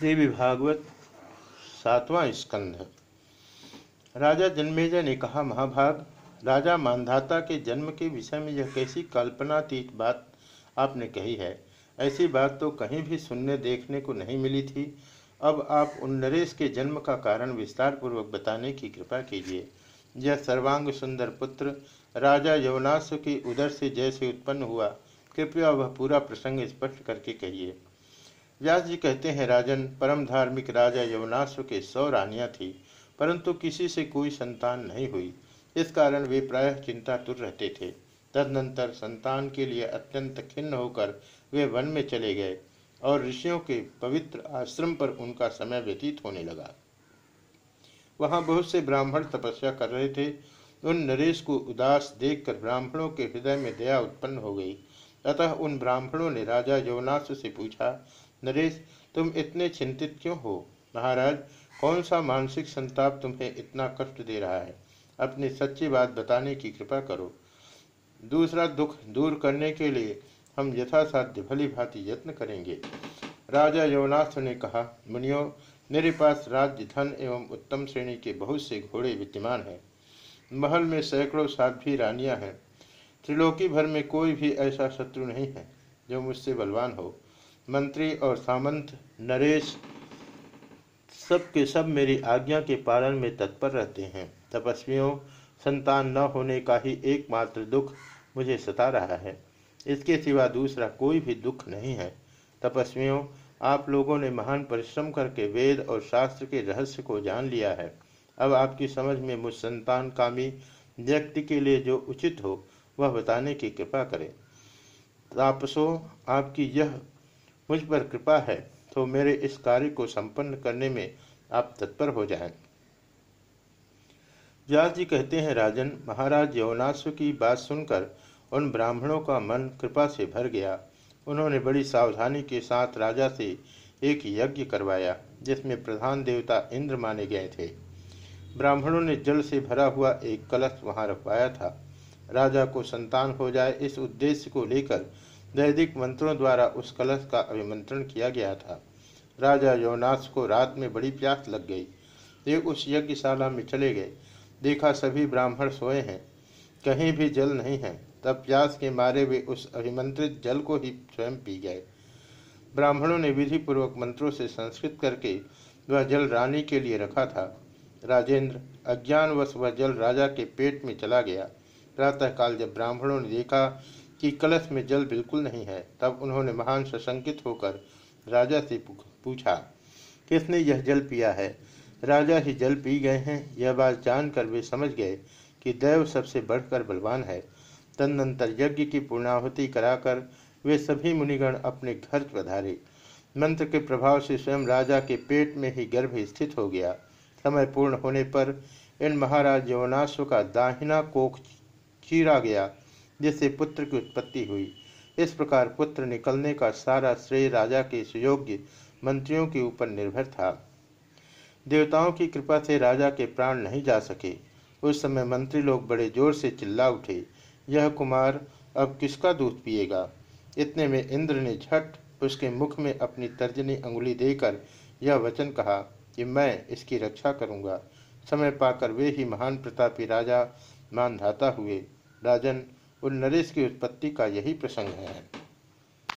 देवी भागवत सातवां स्कंध। राजा जन्मेजय ने कहा, महाभाग, राजा मानधाता के जन्म के विषय में यह कैसी कल्पनातीत बात आपने कही है? ऐसी बात तो कहीं भी सुनने देखने को नहीं मिली थी। अब आप उन नरेश के जन्म का कारण विस्तार पूर्वक बताने की कृपा कीजिए। यह सर्वांग सुंदर पुत्र, राजा यवनाश की उदर से जैसे उत्पन्न हुआ। कृपया वह पूरा प्रसंग स्पष्ट करके कहिए। व्यास जी कहते हैं, राजन परम धार्मिक राजा यवनाश्व के सौ रानियाँ थी, परंतु किसी से कोई संतान नहीं हुई। इस कारण वे प्रायः चिंतातुर रहते थे। तदनंतर संतान के लिए अत्यंत खिन्न होकर वे वन में चले गए और ऋषियों के पवित्र आश्रम पर उनका समय व्यतीत होने लगा। वहाँ बहुत से ब्राह्मण तपस्या कर रहे थे। उन नरेश को उदास देखकर ब्राह्मणों के हृदय में दया उत्पन्न हो गई। अतः उन ब्राह्मणों ने राजा यवनाश से पूछा नरेश, तुम इतने चिंतित क्यों हो? महाराज कौन सा मानसिक संताप तुम्हें इतना कष्ट दे रहा है? अपनी सच्ची बात बताने की कृपा करो। दूसरा दुख दूर करने के लिए हम यथासाध्य भली भांति यत्न करेंगे। राजा यवनाथ ने कहा, मुनियो, मेरे पास राज्य धन एवं उत्तम श्रेणी के बहुत से घोड़े विद्यमान हैं। महल में सैकड़ों साध्वी रानियाँ हैं। त्रिलोकी भर में कोई भी ऐसा शत्रु नहीं है जो मुझसे बलवान हो। मंत्री और सामंत, नरेश सब के सब मेरी आज्ञा के पालन में तत्पर रहते हैं। तपस्वियों, संतान न होने का ही एकमात्र दुख मुझे सता रहा है। इसके सिवा दूसरा कोई भी दुख नहीं है। तपस्वियों, आप लोगों ने महान परिश्रम करके वेद और शास्त्र के रहस्य को जान लिया है। अब आपकी समझ में मुझ संतान कामी व्यक्ति के लिए जो उचित हो, वह बताने की कृपा करें। तापसों, आपकी यह मुझ पर कृपा है तो मेरे इस कार्य को संपन्न करने में आप तत्पर हो जाएँ। व्यास जी कहते हैं, राजन, महाराज यवनाश्व की बात सुनकर उन ब्राह्मणों का मन कृपा से भर गया। उन्होंने बड़ी सावधानी के साथ राजा से एक यज्ञ करवाया, जिसमें प्रधान देवता इंद्र माने गए थे। ब्राह्मणों ने जल से भरा हुआ एक कलश वहाँ रखवाया था। राजा को संतान हो जाए इस उद्देश्य को लेकर वैदिक मंत्रों द्वारा उस कलश का अभिमंत्रण किया गया था। राजा योनास को रात में बड़ी प्यास लग गई। वे उस यज्ञशाला में चले गए। देखा सभी ब्राह्मण सोए हैं। कहीं भी जल नहीं है। तब प्यास के मारे वे उस अभिमंत्रित जल को ही स्वयं पी गए। ब्राह्मणों ने विधि पूर्वक मंत्रों से संस्कृत करके वह जल रानी के लिए रखा था। राजेंद्र अज्ञानवश वह जल राजा के पेट में चला गया। प्रातःकाल जब ब्राह्मणों ने देखा कि कलश में जल बिल्कुल नहीं है, तब उन्होंने महान सशंकित होकर राजा से पूछा, किसने यह जल पिया है? राजा ही जल पी गए हैं, यह बात जानकर वे समझ गए कि दैव सबसे बढ़कर बलवान है। तदनंतर यज्ञ की पूर्णाहुति कराकर वे सभी मुनिगण अपने घर पधारे। मंत्र के प्रभाव से स्वयं राजा के पेट में ही गर्भ स्थित हो गया। समय पूर्ण होने पर इन महाराज यवनाश्व का दाहिना कोख चीरा गया। जिससे पुत्र की उत्पत्ति हुई। इस प्रकार पुत्र निकलने का सारा श्रेय राजा के सुयोग्य मंत्रियों के ऊपर निर्भर था। देवताओं की कृपा से राजा के प्राण नहीं जा सके। उस समय मंत्री लोग बड़े ज़ोर से चिल्ला उठे, यह कुमार अब किसका दूध पिएगा? इतने में इंद्र ने झट उसके मुख में अपनी तर्जनी अंगुली देकर यह वचन कहा कि मैं इसकी रक्षा करूँगा। समय पाकर वे ही महान प्रतापी राजा मानधाता हुए, राजन उन नरेश की उत्पत्ति का यही प्रसंग है।